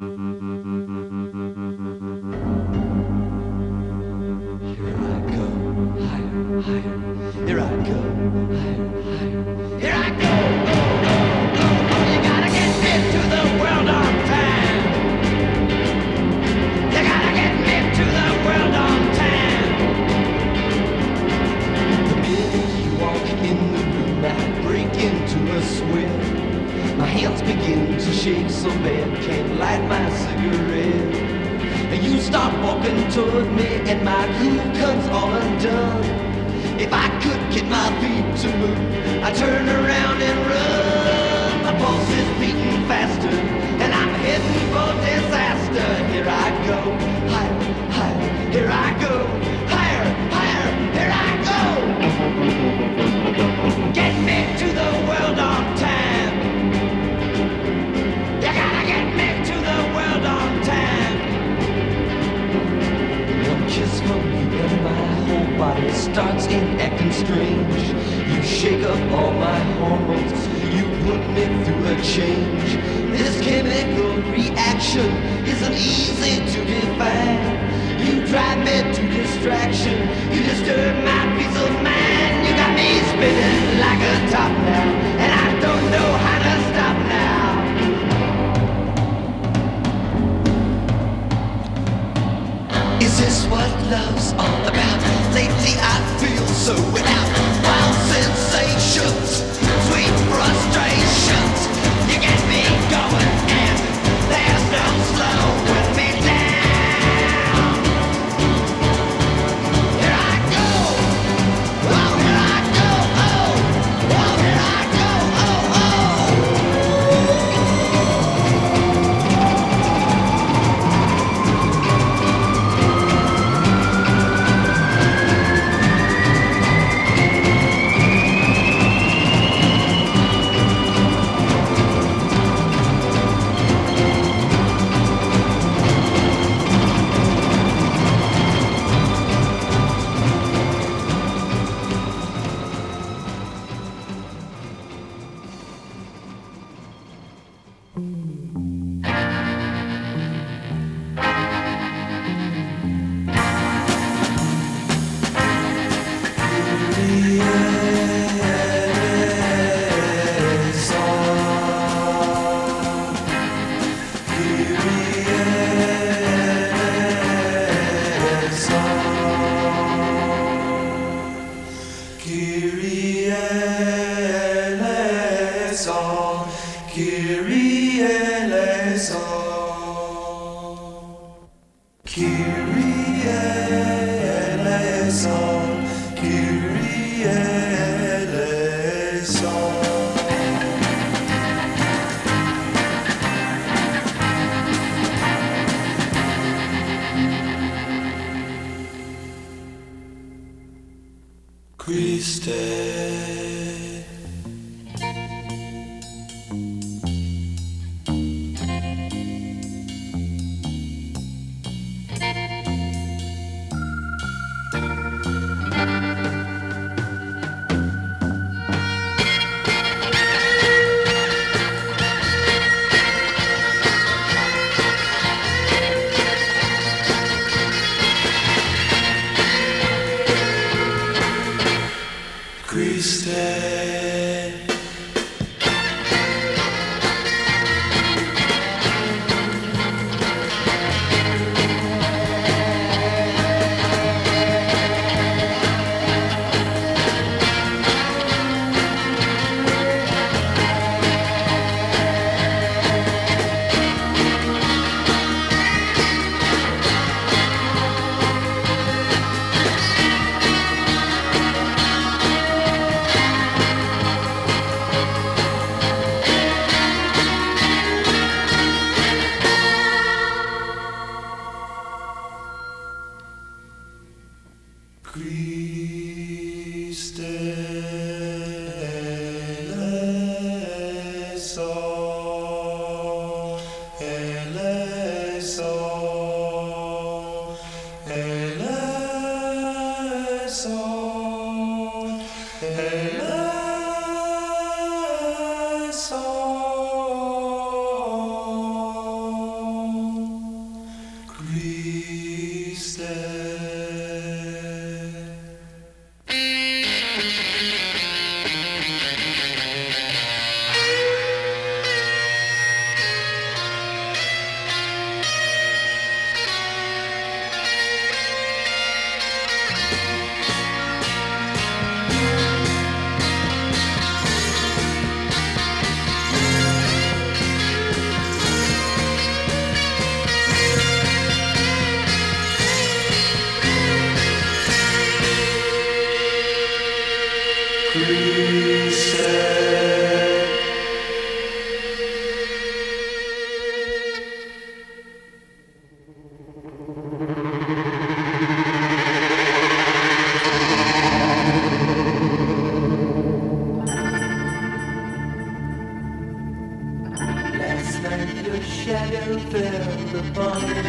Mm-hmm. walking toward me and my cool comes all undone. If I could get my feet to move, I turn around and run. My pulse is beating faster and I'm heading for disaster. Here I go, higher, higher, here I go. body starts in acting strange. You shake up all my hormones, you put me through a change. This chemical reaction isn't easy to define. You drive me to distraction, you disturb my peace of Yeah. Kyrie eleison, Kyrie eleison. Christe stay.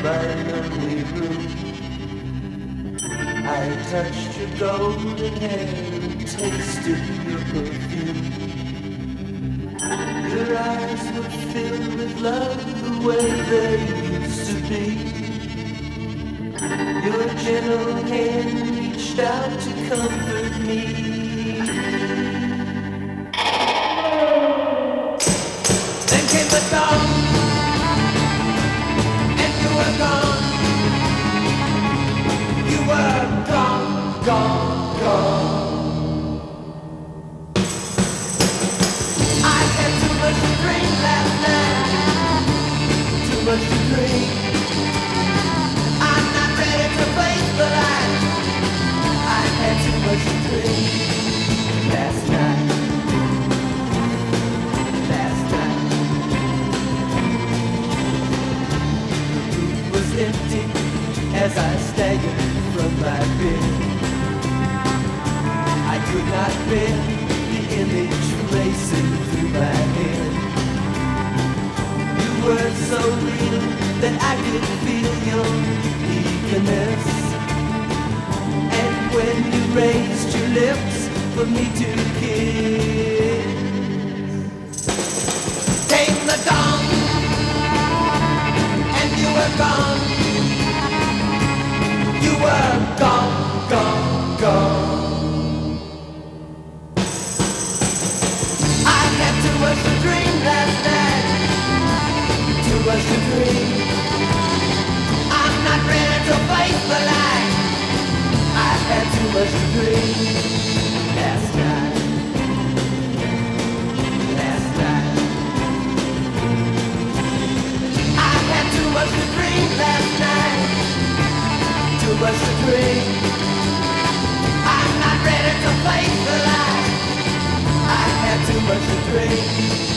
Lonely room. I touched your golden hair and tasted your perfume. Your eyes were filled with love the way they used to be. Your gentle hand reached out to comfort me. Gone, the image racing through my head. You were so real that I could feel your eagerness. And when you raised your lips for me to kiss, came the dawn, and you were gone. You were I'm not ready to face the light. I had too much to last night. Last night. I had too much to last night. Too much to. I'm not ready to face the light. I had too much to drink.